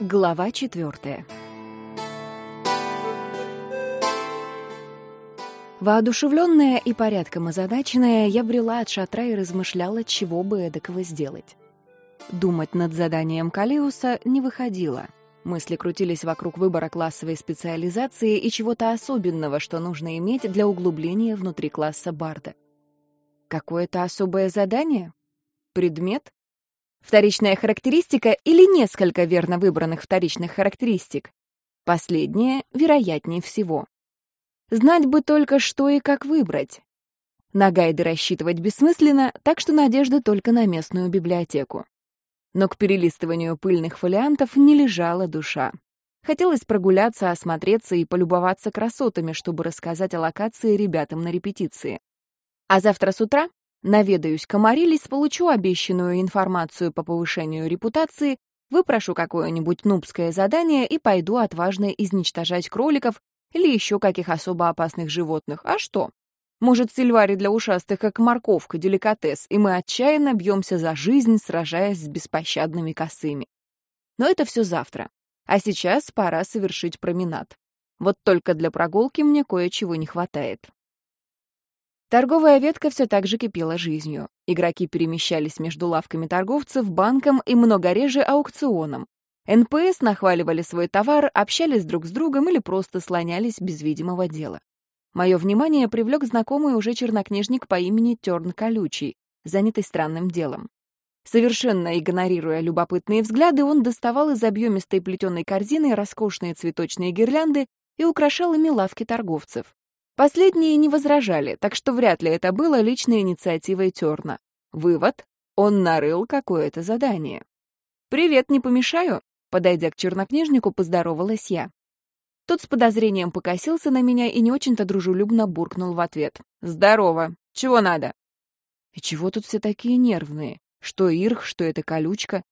Глава четвертая. Воодушевленная и порядком озадаченная, я брела от шатра и размышляла, чего бы эдакого сделать. Думать над заданием Калиуса не выходило. Мысли крутились вокруг выбора классовой специализации и чего-то особенного, что нужно иметь для углубления внутри класса Барда. Какое-то особое задание? Предмет? Вторичная характеристика или несколько верно выбранных вторичных характеристик? Последнее вероятнее всего. Знать бы только, что и как выбрать. На гайды рассчитывать бессмысленно, так что надежда только на местную библиотеку. Но к перелистыванию пыльных фолиантов не лежала душа. Хотелось прогуляться, осмотреться и полюбоваться красотами, чтобы рассказать о локации ребятам на репетиции. А завтра с утра наведаюсь к Амарилис, получу обещанную информацию по повышению репутации, выпрошу какое-нибудь нубское задание и пойду отважно изничтожать кроликов или еще каких особо опасных животных. А что? Может, Сильвари для ушастых как морковка, деликатес, и мы отчаянно бьемся за жизнь, сражаясь с беспощадными косыми. Но это все завтра. А сейчас пора совершить променад. Вот только для прогулки мне кое-чего не хватает. Торговая ветка все так же кипела жизнью. Игроки перемещались между лавками торговцев, банком и много реже аукционом. НПС нахваливали свой товар, общались друг с другом или просто слонялись без видимого дела. Мое внимание привлек знакомый уже чернокнижник по имени Терн Колючий, занятый странным делом. Совершенно игнорируя любопытные взгляды, он доставал из объемистой плетеной корзины роскошные цветочные гирлянды и украшал ими лавки торговцев. Последние не возражали, так что вряд ли это было личной инициативой Терна. Вывод — он нарыл какое-то задание. «Привет, не помешаю?» Подойдя к чернокнижнику, поздоровалась я. Тот с подозрением покосился на меня и не очень-то дружелюбно буркнул в ответ. «Здорово! Чего надо?» «И чего тут все такие нервные? Что Ирх, что это колючка?»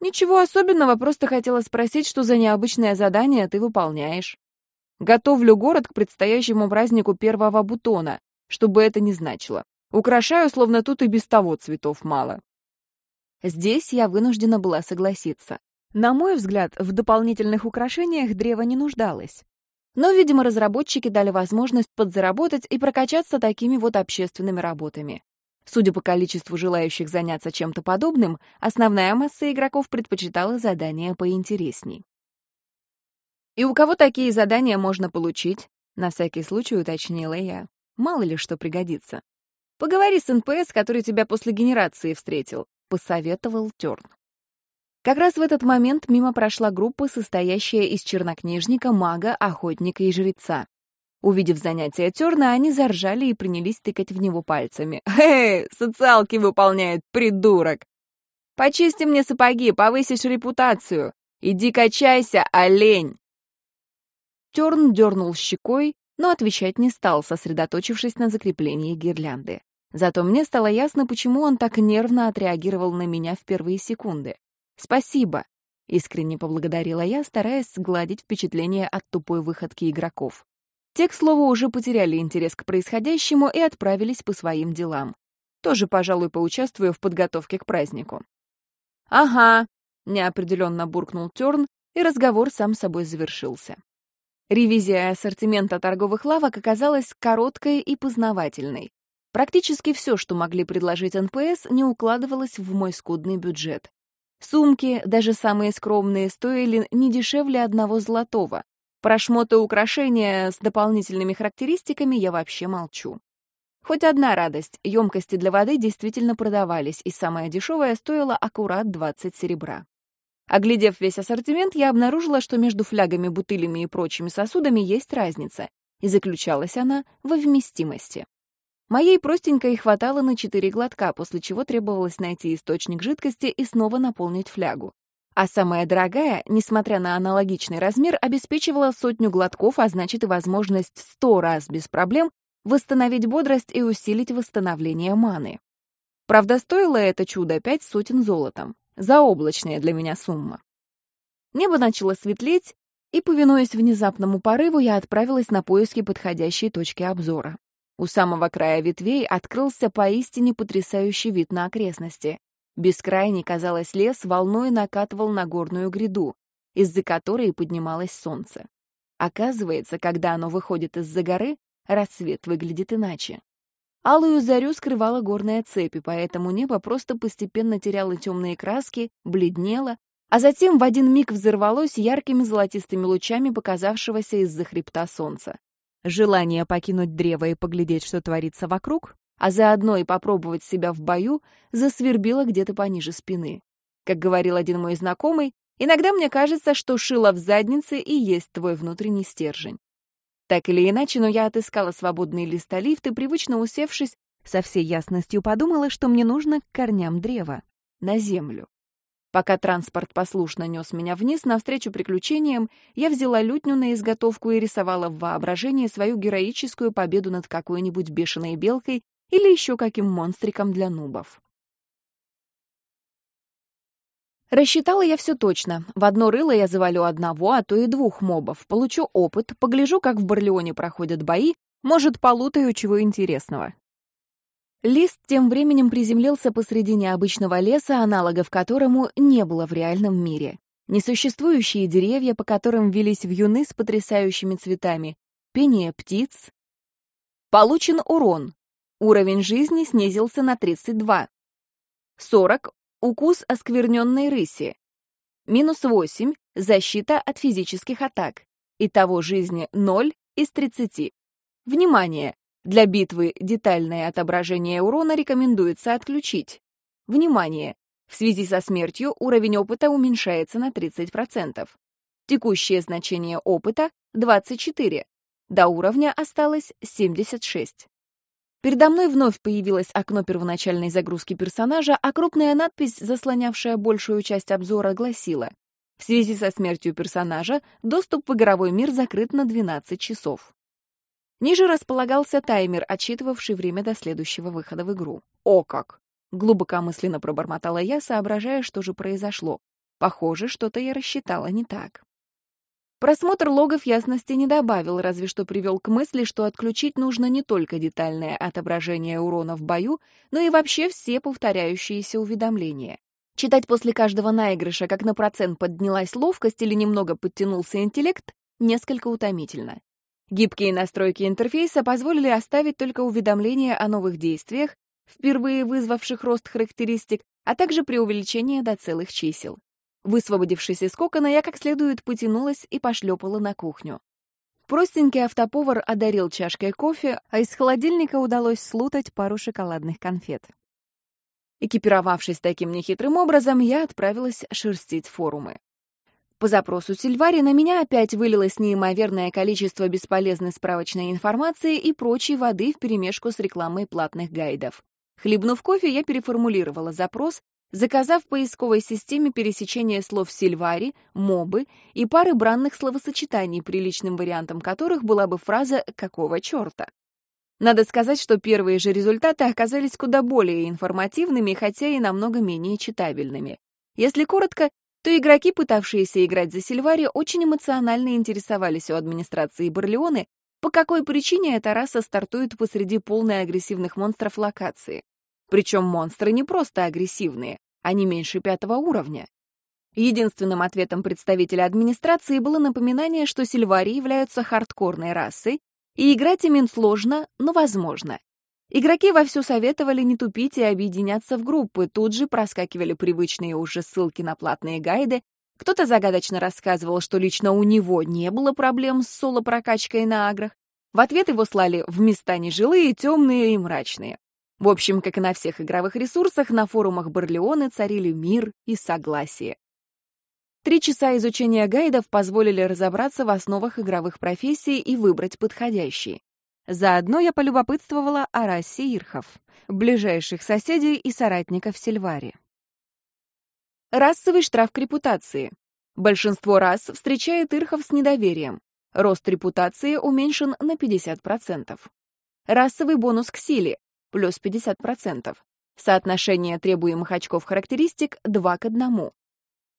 «Ничего особенного, просто хотела спросить, что за необычное задание ты выполняешь». Готовлю город к предстоящему празднику первого бутона, чтобы это не значило. Украшаю, словно тут и без того цветов мало. Здесь я вынуждена была согласиться. На мой взгляд, в дополнительных украшениях древо не нуждалось. Но, видимо, разработчики дали возможность подзаработать и прокачаться такими вот общественными работами. Судя по количеству желающих заняться чем-то подобным, основная масса игроков предпочитала задания поинтересней. «И у кого такие задания можно получить?» — на всякий случай уточнила я. «Мало ли что пригодится». «Поговори с НПС, который тебя после генерации встретил», — посоветовал Терн. Как раз в этот момент мимо прошла группа, состоящая из чернокнижника, мага, охотника и жреца. Увидев занятия Терна, они заржали и принялись тыкать в него пальцами. «Эй, социалки выполняет, придурок! Почисти мне сапоги, повысишь репутацию! Иди качайся, олень!» Терн дернул щекой, но отвечать не стал, сосредоточившись на закреплении гирлянды. Зато мне стало ясно, почему он так нервно отреагировал на меня в первые секунды. «Спасибо», — искренне поблагодарила я, стараясь сгладить впечатление от тупой выходки игроков. Те, к слову, уже потеряли интерес к происходящему и отправились по своим делам. Тоже, пожалуй, поучаствую в подготовке к празднику. «Ага», — неопределенно буркнул Терн, и разговор сам собой завершился. Ревизия ассортимента торговых лавок оказалась короткой и познавательной. Практически все, что могли предложить НПС, не укладывалось в мой скудный бюджет. Сумки, даже самые скромные, стоили не дешевле одного золотого. Про шмоты украшения с дополнительными характеристиками я вообще молчу. Хоть одна радость, емкости для воды действительно продавались, и самая дешевая стоила аккурат 20 серебра. Оглядев весь ассортимент, я обнаружила, что между флягами, бутылями и прочими сосудами есть разница, и заключалась она во вместимости. Моей простенькой хватало на четыре глотка, после чего требовалось найти источник жидкости и снова наполнить флягу. А самая дорогая, несмотря на аналогичный размер, обеспечивала сотню глотков, а значит и возможность сто раз без проблем восстановить бодрость и усилить восстановление маны. Правда, стоило это чудо пять сотен золотом. Заоблачная для меня сумма. Небо начало светлеть, и, повинуясь внезапному порыву, я отправилась на поиски подходящей точки обзора. У самого края ветвей открылся поистине потрясающий вид на окрестности. Бескрайний, казалось, лес волной накатывал на горную гряду. из-за которой поднималось солнце. Оказывается, когда оно выходит из-за горы, рассвет выглядит иначе. Алую зарю скрывала горная цепь, и поэтому небо просто постепенно теряло темные краски, бледнело, а затем в один миг взорвалось яркими золотистыми лучами показавшегося из-за хребта солнца. Желание покинуть древо и поглядеть, что творится вокруг, а заодно и попробовать себя в бою, засвербило где-то пониже спины. Как говорил один мой знакомый, иногда мне кажется, что шило в заднице и есть твой внутренний стержень. Так или иначе, но я отыскала свободный листолифт и, привычно усевшись, со всей ясностью подумала, что мне нужно к корням древа, на землю. Пока транспорт послушно нес меня вниз навстречу приключениям, я взяла лютню на изготовку и рисовала в воображении свою героическую победу над какой-нибудь бешеной белкой или еще каким монстриком для нубов. Рассчитала я все точно. В одно рыло я завалю одного, а то и двух мобов. Получу опыт, погляжу, как в Барлеоне проходят бои, может, полутаю чего интересного. Лист тем временем приземлился посреди необычного леса, аналогов которому не было в реальном мире. Несуществующие деревья, по которым велись вьюны с потрясающими цветами, пение птиц. Получен урон. Уровень жизни снизился на 32. 40 Укус оскверненной рыси. Минус 8. Защита от физических атак. Итого жизни 0 из 30. Внимание! Для битвы детальное отображение урона рекомендуется отключить. Внимание! В связи со смертью уровень опыта уменьшается на 30%. Текущее значение опыта — 24. До уровня осталось 76. Передо мной вновь появилось окно первоначальной загрузки персонажа, а крупная надпись, заслонявшая большую часть обзора, гласила «В связи со смертью персонажа доступ в игровой мир закрыт на 12 часов». Ниже располагался таймер, отсчитывавший время до следующего выхода в игру. «О как!» — глубокомысленно пробормотала я, соображая, что же произошло. Похоже, что-то я рассчитала не так. Просмотр логов ясности не добавил, разве что привел к мысли, что отключить нужно не только детальное отображение урона в бою, но и вообще все повторяющиеся уведомления. Читать после каждого наигрыша, как на процент поднялась ловкость или немного подтянулся интеллект, несколько утомительно. Гибкие настройки интерфейса позволили оставить только уведомления о новых действиях, впервые вызвавших рост характеристик, а также преувеличение до целых чисел. Высвободившись из кокона, я как следует потянулась и пошлепала на кухню. Простенький автоповар одарил чашкой кофе, а из холодильника удалось слутать пару шоколадных конфет. Экипировавшись таким нехитрым образом, я отправилась шерстить форумы. По запросу Сильвари на меня опять вылилось неимоверное количество бесполезной справочной информации и прочей воды вперемешку с рекламой платных гайдов. Хлебнув кофе, я переформулировала запрос заказав в поисковой системе пересечение слов «сильвари», «мобы» и пары бранных словосочетаний, приличным вариантом которых была бы фраза «какого черта?». Надо сказать, что первые же результаты оказались куда более информативными, хотя и намного менее читабельными. Если коротко, то игроки, пытавшиеся играть за Сильвари, очень эмоционально интересовались у администрации Барлеоны, по какой причине эта раса стартует посреди полной агрессивных монстров локации. Причем монстры не просто агрессивные, они меньше пятого уровня. Единственным ответом представителя администрации было напоминание, что сильвари являются хардкорной расой, и играть ими сложно, но возможно. Игроки вовсю советовали не тупить и объединяться в группы, тут же проскакивали привычные уже ссылки на платные гайды, кто-то загадочно рассказывал, что лично у него не было проблем с соло-прокачкой на аграх, в ответ его слали в места нежилые, темные и мрачные. В общем, как и на всех игровых ресурсах, на форумах Барлеоны царили мир и согласие. Три часа изучения гайдов позволили разобраться в основах игровых профессий и выбрать подходящие. Заодно я полюбопытствовала о расе ирхов, ближайших соседей и соратников Сильвари. Расовый штраф к репутации. Большинство рас встречает ирхов с недоверием. Рост репутации уменьшен на 50%. Расовый бонус к силе плюс 50%. Соотношение требуемых очков характеристик 2 к 1.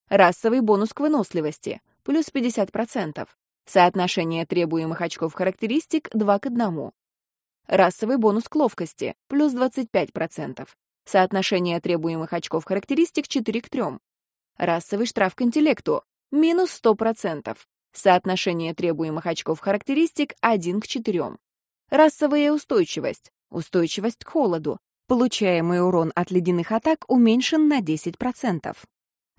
Расовый бонус к выносливости плюс 50%. Соотношение требуемых очков характеристик 2 к 1. Расовый бонус к ловкости плюс 25%. Соотношение требуемых очков характеристик 4 к 3. Расовый штраф к интеллекту минус 100%. Соотношение требуемых очков характеристик 1 к 4. Расовая устойчивость, устойчивость к холоду. Получаемый урон от ледяных атак уменьшен на 10%.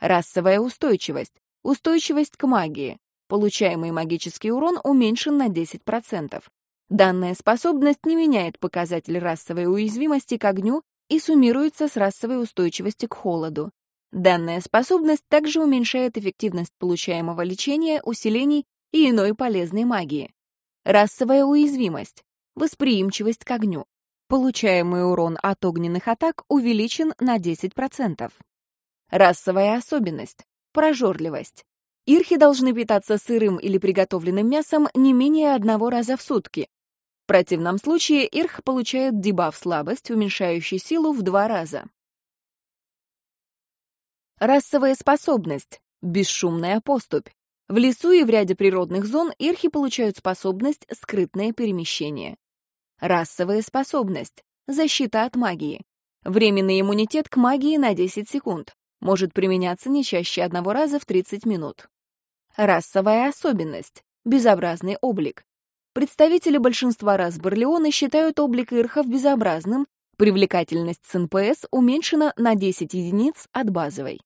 Расовая устойчивость, устойчивость к магии. Получаемый магический урон уменьшен на 10%. Данная способность не меняет показатель расовой уязвимости к огню и суммируется с расовой устойчивостью к холоду. Данная способность также уменьшает эффективность получаемого лечения, усилений и иной полезной магии. Расовая уязвимость, восприимчивость к огню. Получаемый урон от огненных атак увеличен на 10%. Расовая особенность, прожорливость. Ирхи должны питаться сырым или приготовленным мясом не менее одного раза в сутки. В противном случае Ирх получает дебаф слабость, уменьшающий силу в два раза. Расовая способность. Бесшумная поступь. В лесу и в ряде природных зон ирхи получают способность скрытное перемещение. Расовая способность. Защита от магии. Временный иммунитет к магии на 10 секунд. Может применяться не чаще одного раза в 30 минут. Расовая особенность. Безобразный облик. Представители большинства рас Барлеона считают облик ирхов безобразным, привлекательность с НПС уменьшена на 10 единиц от базовой.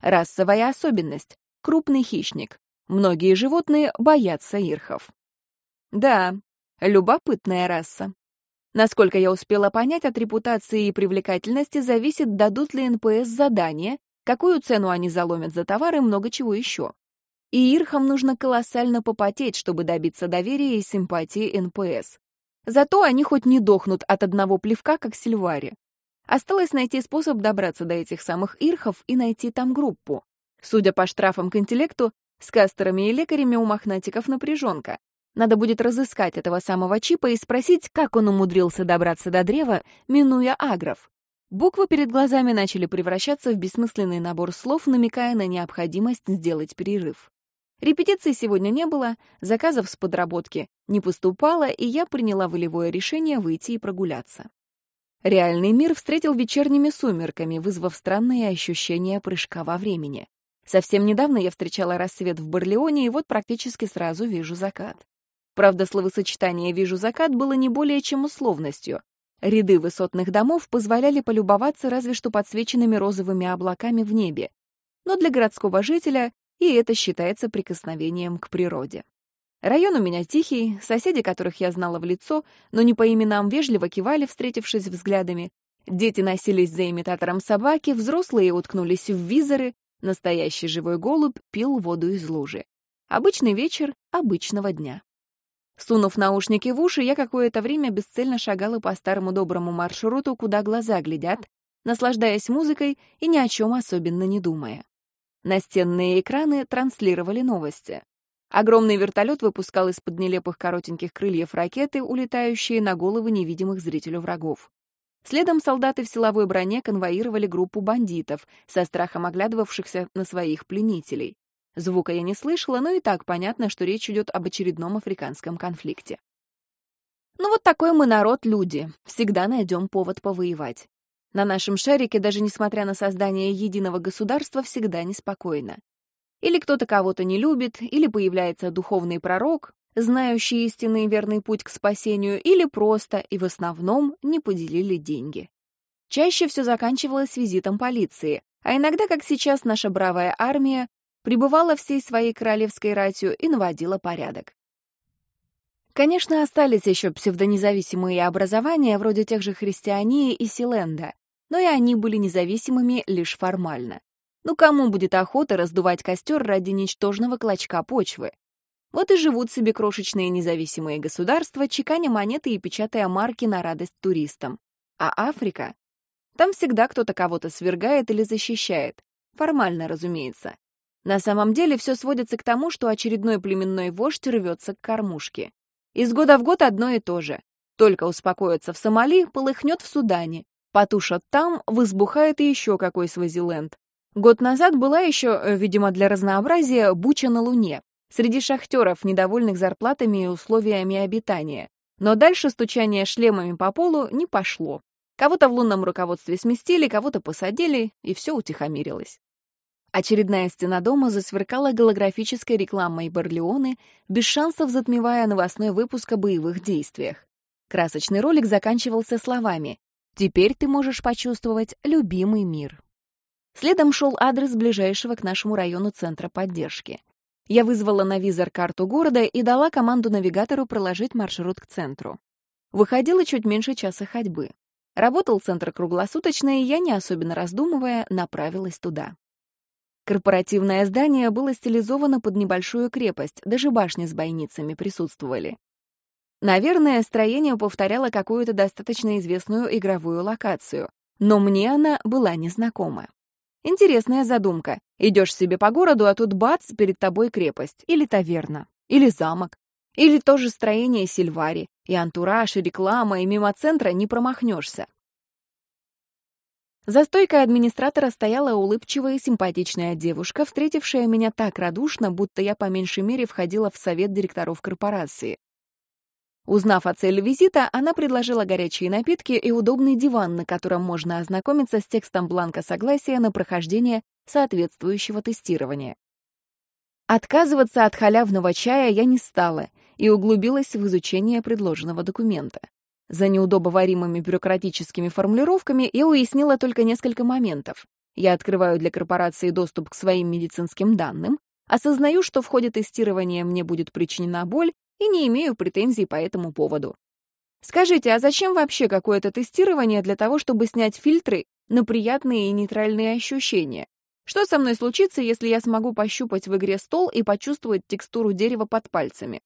Расовая особенность. Крупный хищник. Многие животные боятся ирхов. Да, любопытная раса. Насколько я успела понять, от репутации и привлекательности зависит, дадут ли НПС задание, какую цену они заломят за товар и много чего еще. И ирхам нужно колоссально попотеть, чтобы добиться доверия и симпатии НПС. Зато они хоть не дохнут от одного плевка, как Сильвари. Осталось найти способ добраться до этих самых ирхов и найти там группу. Судя по штрафам к интеллекту, с кастерами и лекарями у мохнатиков напряженка. Надо будет разыскать этого самого чипа и спросить, как он умудрился добраться до древа, минуя агров. Буквы перед глазами начали превращаться в бессмысленный набор слов, намекая на необходимость сделать перерыв. Репетиций сегодня не было, заказов с подработки не поступало, и я приняла волевое решение выйти и прогуляться. Реальный мир встретил вечерними сумерками, вызвав странные ощущения прыжка во времени. Совсем недавно я встречала рассвет в Барлеоне, и вот практически сразу вижу закат. Правда, словосочетание «вижу закат» было не более чем условностью. Ряды высотных домов позволяли полюбоваться разве что подсвеченными розовыми облаками в небе. Но для городского жителя и это считается прикосновением к природе. Район у меня тихий, соседи, которых я знала в лицо, но не по именам вежливо кивали, встретившись взглядами. Дети носились за имитатором собаки, взрослые уткнулись в визоры, настоящий живой голубь пил воду из лужи. Обычный вечер обычного дня. Сунув наушники в уши, я какое-то время бесцельно шагала по старому доброму маршруту, куда глаза глядят, наслаждаясь музыкой и ни о чем особенно не думая. Настенные экраны транслировали новости. Огромный вертолет выпускал из-под нелепых коротеньких крыльев ракеты, улетающие на головы невидимых зрителю врагов. Следом солдаты в силовой броне конвоировали группу бандитов, со страхом оглядывавшихся на своих пленителей. Звука я не слышала, но и так понятно, что речь идет об очередном африканском конфликте. Ну вот такой мы народ, люди. Всегда найдем повод повоевать. На нашем шарике, даже несмотря на создание единого государства, всегда неспокойно. Или кто-то кого-то не любит, или появляется духовный пророк, знающий истинный и верный путь к спасению, или просто и в основном не поделили деньги. Чаще все заканчивалось визитом полиции, а иногда, как сейчас, наша бравая армия пребывала всей своей королевской ратью и наводила порядок. Конечно, остались еще псевдонезависимые образования, вроде тех же христиании и Силенда, но и они были независимыми лишь формально. Ну кому будет охота раздувать костер ради ничтожного клочка почвы? Вот и живут себе крошечные независимые государства, чеканя монеты и печатая марки на радость туристам. А Африка? Там всегда кто-то кого-то свергает или защищает. Формально, разумеется. На самом деле все сводится к тому, что очередной племенной вождь рвется к кормушке. Из года в год одно и то же. Только успокоится в Сомали, полыхнет в Судане. Потушат там, возбухает еще какой Свазиленд. Год назад была еще, э, видимо, для разнообразия, буча на Луне, среди шахтеров, недовольных зарплатами и условиями обитания. Но дальше стучание шлемами по полу не пошло. Кого-то в лунном руководстве сместили, кого-то посадили, и все утихомирилось. Очередная стена дома засверкала голографической рекламой Барлеоны, без шансов затмевая новостной выпуск о боевых действиях. Красочный ролик заканчивался словами «Теперь ты можешь почувствовать любимый мир». Следом шел адрес ближайшего к нашему району центра поддержки. Я вызвала на визор карту города и дала команду навигатору проложить маршрут к центру. Выходило чуть меньше часа ходьбы. Работал центр круглосуточно, и я, не особенно раздумывая, направилась туда. Корпоративное здание было стилизовано под небольшую крепость, даже башни с бойницами присутствовали. Наверное, строение повторяло какую-то достаточно известную игровую локацию, но мне она была незнакома. Интересная задумка. Идешь себе по городу, а тут бац, перед тобой крепость, или таверна, или замок, или то же строение Сильвари, и антураж, и реклама, и мимо центра не промахнешься. За стойкой администратора стояла улыбчивая и симпатичная девушка, встретившая меня так радушно, будто я по меньшей мере входила в совет директоров корпорации. Узнав о цели визита, она предложила горячие напитки и удобный диван, на котором можно ознакомиться с текстом бланка согласия на прохождение соответствующего тестирования. Отказываться от халявного чая я не стала и углубилась в изучение предложенного документа. За неудобоваримыми бюрократическими формулировками я уяснила только несколько моментов. Я открываю для корпорации доступ к своим медицинским данным, осознаю, что в ходе тестирования мне будет причинена боль, и не имею претензий по этому поводу. Скажите, а зачем вообще какое-то тестирование для того, чтобы снять фильтры на приятные и нейтральные ощущения? Что со мной случится, если я смогу пощупать в игре стол и почувствовать текстуру дерева под пальцами?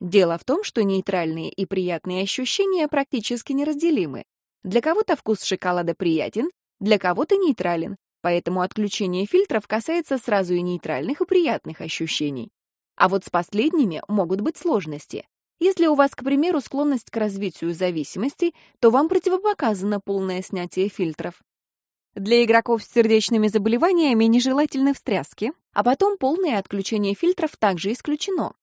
Дело в том, что нейтральные и приятные ощущения практически неразделимы. Для кого-то вкус шоколада приятен, для кого-то нейтрален, поэтому отключение фильтров касается сразу и нейтральных, и приятных ощущений. А вот с последними могут быть сложности. Если у вас, к примеру, склонность к развитию зависимостей, то вам противопоказано полное снятие фильтров. Для игроков с сердечными заболеваниями нежелательны встряски, а потом полное отключение фильтров также исключено.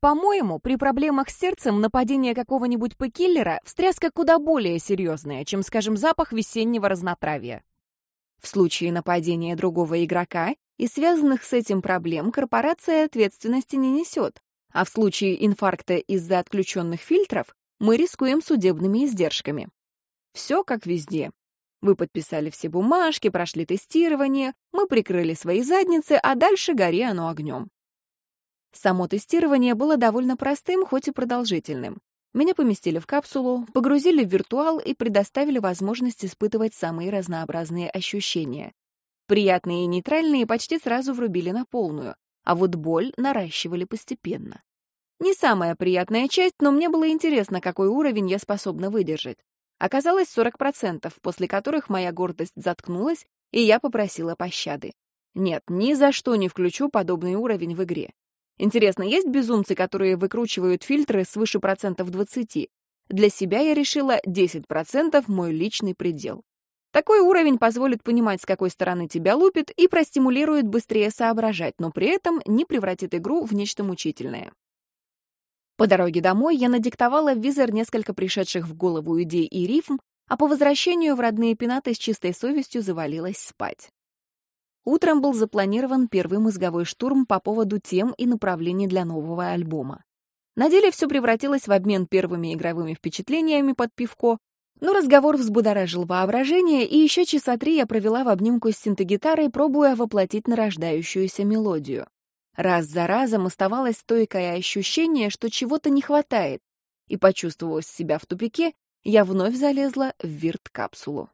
По-моему, при проблемах с сердцем нападение какого-нибудь пекиллера встряска куда более серьезная, чем, скажем, запах весеннего разнотравья. В случае нападения другого игрока и связанных с этим проблем корпорация ответственности не несет, а в случае инфаркта из-за отключенных фильтров мы рискуем судебными издержками. Все как везде. Вы подписали все бумажки, прошли тестирование, мы прикрыли свои задницы, а дальше гори оно огнем. Само тестирование было довольно простым, хоть и продолжительным. Меня поместили в капсулу, погрузили в виртуал и предоставили возможность испытывать самые разнообразные ощущения. Приятные и нейтральные почти сразу врубили на полную, а вот боль наращивали постепенно. Не самая приятная часть, но мне было интересно, какой уровень я способна выдержать. Оказалось 40%, после которых моя гордость заткнулась, и я попросила пощады. Нет, ни за что не включу подобный уровень в игре. Интересно, есть безумцы, которые выкручивают фильтры свыше процентов 20? Для себя я решила 10% мой личный предел. Такой уровень позволит понимать, с какой стороны тебя лупит, и простимулирует быстрее соображать, но при этом не превратит игру в нечто мучительное. По дороге домой я надиктовала в визор несколько пришедших в голову идей и рифм, а по возвращению в родные пенаты с чистой совестью завалилась спать. Утром был запланирован первый мозговой штурм по поводу тем и направлений для нового альбома. На деле все превратилось в обмен первыми игровыми впечатлениями под пивко, но разговор взбудоражил воображение, и еще часа три я провела в обнимку с синтегитарой, пробуя воплотить нарождающуюся мелодию. Раз за разом оставалось стойкое ощущение, что чего-то не хватает, и, почувствовав себя в тупике, я вновь залезла в вирт-капсулу.